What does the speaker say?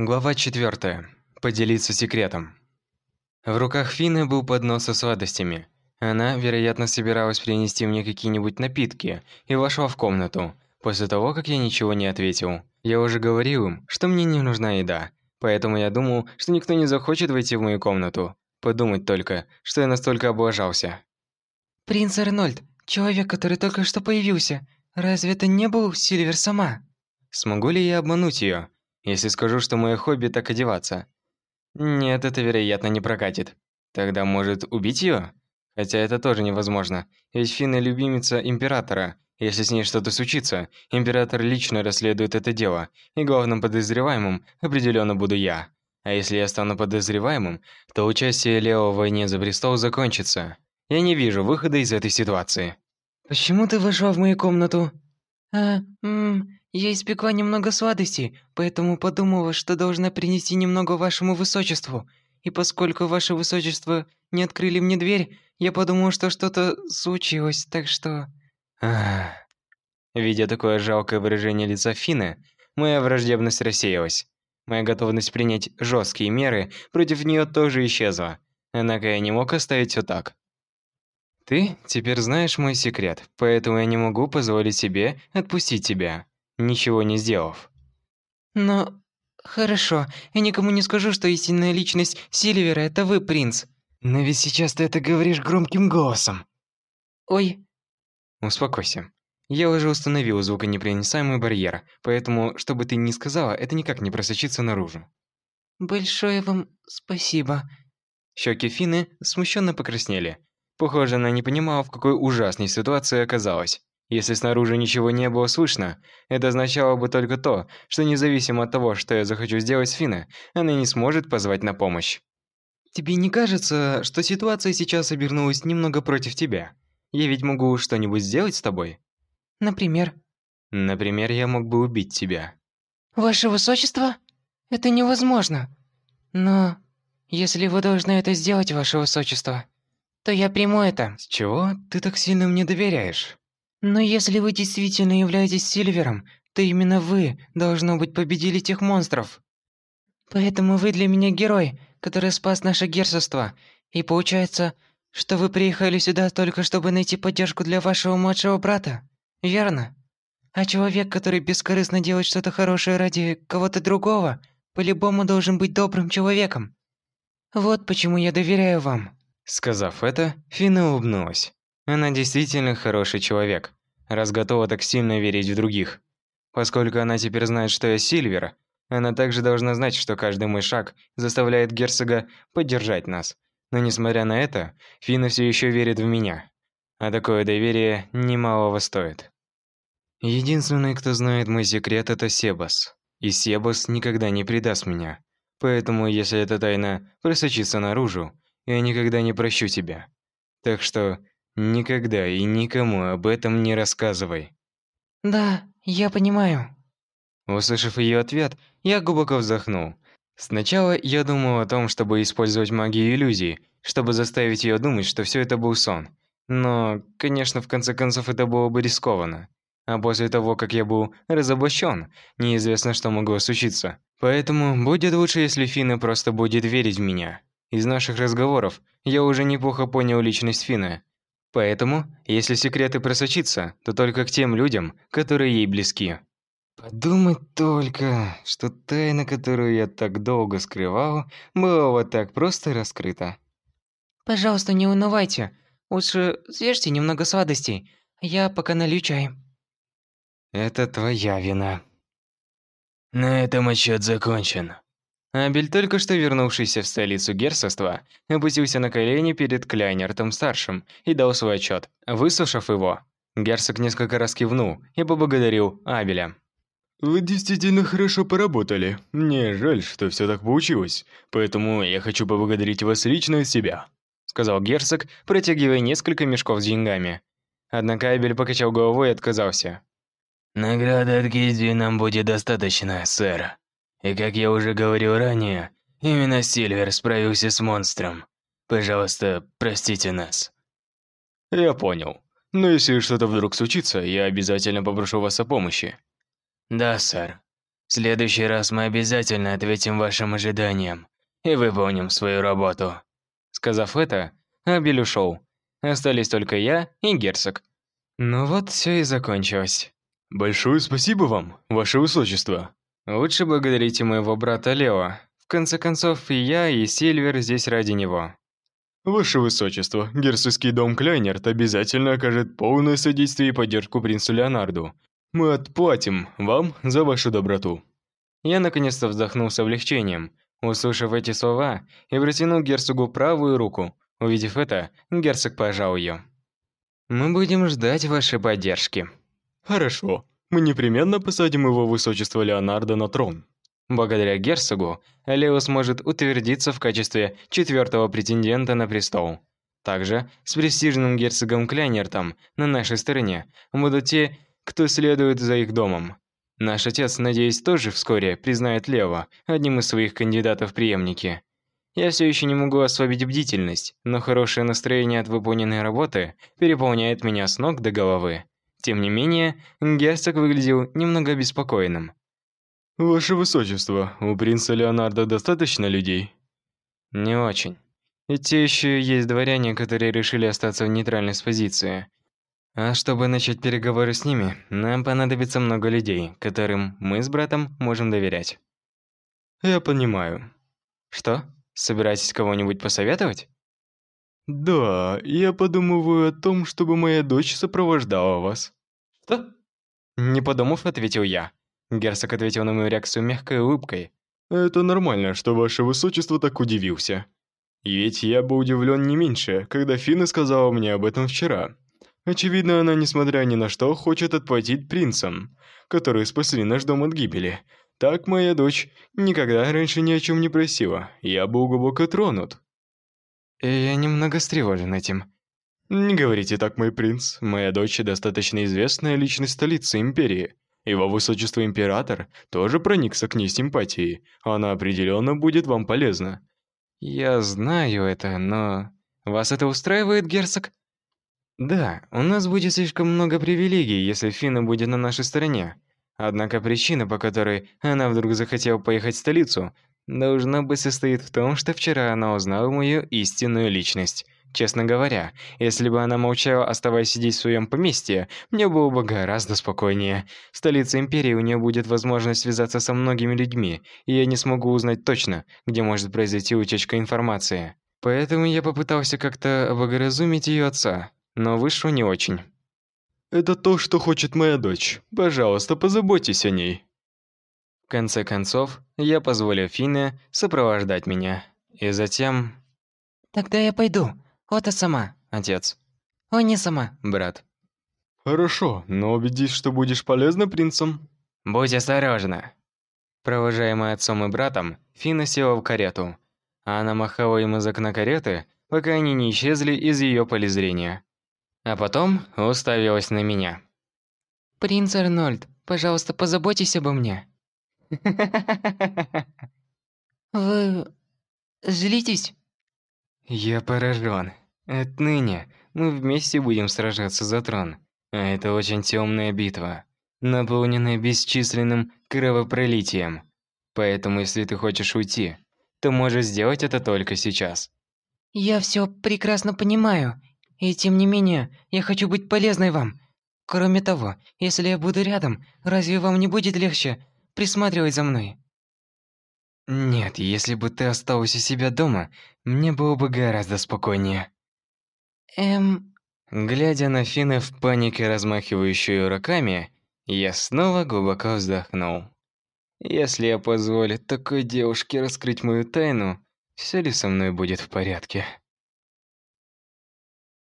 Глава 4. Поделиться секретом. В руках Фины был поднос со сладостями. Она, вероятно, собиралась принести мне какие-нибудь напитки и вошла в комнату, после того, как я ничего не ответил. Я уже говорил им, что мне не нужна еда, поэтому я думал, что никто не захочет войти в мою комнату. Подумать только, что я настолько облажался. «Принц Арнольд, человек, который только что появился, разве это не был Сильвер сама?» Смогу ли я обмануть ее? Если скажу, что мое хобби так одеваться. Нет, это, вероятно, не прокатит. Тогда, может, убить ее? Хотя это тоже невозможно. Ведь Финна любимица императора. Если с ней что-то случится, император лично расследует это дело, и главным подозреваемым определенно буду я. А если я стану подозреваемым, то участие Лео в войне за престол закончится. Я не вижу выхода из этой ситуации. «Почему ты вошла в мою комнату?» «А, м я испекла немного сладостей, поэтому подумала, что должна принести немного вашему высочеству. И поскольку ваше высочество не открыли мне дверь, я подумала, что что-то случилось, так что... Видя такое жалкое выражение лица Фины, моя враждебность рассеялась. Моя готовность принять жесткие меры против нее тоже исчезла. Однако я не мог оставить все так. Ты теперь знаешь мой секрет, поэтому я не могу позволить себе отпустить тебя ничего не сделав. Но... Хорошо, я никому не скажу, что истинная личность Сильвера – это вы, принц. Но ведь сейчас ты это говоришь громким голосом. Ой. Успокойся. Я уже установил звуконепроницаемый барьер, поэтому, что бы ты ни сказала, это никак не просочится наружу. Большое вам спасибо. Щеки Фины смущенно покраснели. Похоже, она не понимала, в какой ужасной ситуации оказалась. Если снаружи ничего не было слышно, это означало бы только то, что независимо от того, что я захочу сделать с Финой, она не сможет позвать на помощь. Тебе не кажется, что ситуация сейчас обернулась немного против тебя? Я ведь могу что-нибудь сделать с тобой? Например? Например, я мог бы убить тебя. Ваше высочество? Это невозможно. Но если вы должны это сделать, ваше высочество, то я приму это. С чего ты так сильно мне доверяешь? Но если вы действительно являетесь Сильвером, то именно вы, должно быть, победили тех монстров. Поэтому вы для меня герой, который спас наше герцогство. И получается, что вы приехали сюда только чтобы найти поддержку для вашего младшего брата. Верно? А человек, который бескорыстно делает что-то хорошее ради кого-то другого, по-любому должен быть добрым человеком. Вот почему я доверяю вам. Сказав это, Фина улыбнулась. Она действительно хороший человек, раз готова так сильно верить в других. Поскольку она теперь знает, что я Сильвер, она также должна знать, что каждый мой шаг заставляет герцога поддержать нас. Но несмотря на это, Фина все еще верит в меня. А такое доверие немалого стоит. Единственный, кто знает мой секрет, это Себас. И Себас никогда не предаст меня. Поэтому, если эта тайна просочится наружу, я никогда не прощу тебя. Так что Никогда и никому об этом не рассказывай. Да, я понимаю. Услышав ее ответ, я глубоко вздохнул. Сначала я думал о том, чтобы использовать магию иллюзий, чтобы заставить ее думать, что все это был сон. Но, конечно, в конце концов это было бы рискованно. А после того, как я был разоблачен, неизвестно, что могло случиться. Поэтому будет лучше, если Фина просто будет верить в меня. Из наших разговоров я уже неплохо понял личность Фины. Поэтому, если секреты просочатся, то только к тем людям, которые ей близки. Подумать только, что тайна, которую я так долго скрывал, была вот так просто раскрыта. Пожалуйста, не унывайте. Лучше съешьте немного сладостей. Я пока налью чай. Это твоя вина. На этом отчет закончен. Абель, только что вернувшийся в столицу герцогства, опустился на колени перед Кляйнертом-старшим и дал свой отчет. Выслушав его, герцог несколько раз кивнул и поблагодарил Абеля. «Вы действительно хорошо поработали. Мне жаль, что все так получилось, поэтому я хочу поблагодарить вас лично от себя», сказал герцог, протягивая несколько мешков с деньгами. Однако Абель покачал головой и отказался. «Награды от гильдии нам будет достаточно, сэр», и как я уже говорил ранее, именно Сильвер справился с монстром. Пожалуйста, простите нас. Я понял. Но если что-то вдруг случится, я обязательно попрошу вас о помощи. Да, сэр. В следующий раз мы обязательно ответим вашим ожиданиям и выполним свою работу. Сказав это, Абель ушел. Остались только я и герцог. Ну вот все и закончилось. Большое спасибо вам, ваше высочество. Лучше благодарите моего брата Лео. В конце концов, и я, и Сильвер здесь ради него. Ваше Высочество, герцогский дом Кляйнерт обязательно окажет полное содействие и поддержку принцу Леонарду. Мы отплатим вам за вашу доброту. Я наконец-то вздохнул с облегчением, услышав эти слова, и протянул герцогу правую руку. Увидев это, герцог пожал ее. Мы будем ждать вашей поддержки. Хорошо. Мы непременно посадим его высочество Леонардо на трон. Благодаря герцогу, Лео сможет утвердиться в качестве четвертого претендента на престол. Также с престижным герцогом Кляйнертом на нашей стороне будут те, кто следует за их домом. Наш отец, надеюсь, тоже вскоре признает Лео одним из своих кандидатов в преемники. Я все еще не могу ослабить бдительность, но хорошее настроение от выполненной работы переполняет меня с ног до головы. Тем не менее, герцог выглядел немного обеспокоенным. «Ваше Высочество, у принца Леонардо достаточно людей?» «Не очень. Ведь те еще есть дворяне, которые решили остаться в нейтральной позиции. А чтобы начать переговоры с ними, нам понадобится много людей, которым мы с братом можем доверять». «Я понимаю». «Что? Собираетесь кого-нибудь посоветовать?» «Да, я подумываю о том, чтобы моя дочь сопровождала вас». «Что?» Не подумав, ответил я. Герцог ответил на мою реакцию мягкой улыбкой. «Это нормально, что ваше высочество так удивился. Ведь я бы удивлен не меньше, когда Фина сказала мне об этом вчера. Очевидно, она, несмотря ни на что, хочет отплатить принцам, которые спасли наш дом от гибели. Так моя дочь никогда раньше ни о чем не просила. Я был глубоко тронут». «Я немного встревожен этим», «Не говорите так, мой принц. Моя дочь достаточно известная личность столицы Империи. Его Высочество Император тоже проникся к ней симпатией. Она определенно будет вам полезна». «Я знаю это, но... Вас это устраивает, герцог?» «Да, у нас будет слишком много привилегий, если Фина будет на нашей стороне. Однако причина, по которой она вдруг захотела поехать в столицу, должна быть состоит в том, что вчера она узнала мою истинную личность». Честно говоря, если бы она молчала, оставаясь сидеть в своем поместье, мне было бы гораздо спокойнее. В столице Империи у нее будет возможность связаться со многими людьми, и я не смогу узнать точно, где может произойти утечка информации. Поэтому я попытался как-то облагоразумить ее отца, но вышло не очень. «Это то, что хочет моя дочь. Пожалуйста, позаботьтесь о ней». В конце концов, я позволил Фине сопровождать меня. И затем... «Тогда я пойду. Ота сама, отец. О, не сама, брат. Хорошо, но убедись, что будешь полезна принцам. Будь осторожна. Провожаемая отцом и братом, Фина села в карету. А она махала им из окна кареты, пока они не исчезли из ее поля зрения. А потом уставилась на меня. «Принц Арнольд, пожалуйста, позаботьтесь обо мне». «Вы... злитесь?» Я поражен. Отныне мы вместе будем сражаться за трон. А это очень темная битва, наполненная бесчисленным кровопролитием. Поэтому, если ты хочешь уйти, то можешь сделать это только сейчас. Я все прекрасно понимаю, и тем не менее, я хочу быть полезной вам. Кроме того, если я буду рядом, разве вам не будет легче присматривать за мной? Нет, если бы ты осталась у себя дома, мне было бы гораздо спокойнее. Эм... Глядя на Фина в панике размахивающую руками, я снова глубоко вздохнул. Если я позволю такой девушке раскрыть мою тайну, все ли со мной будет в порядке?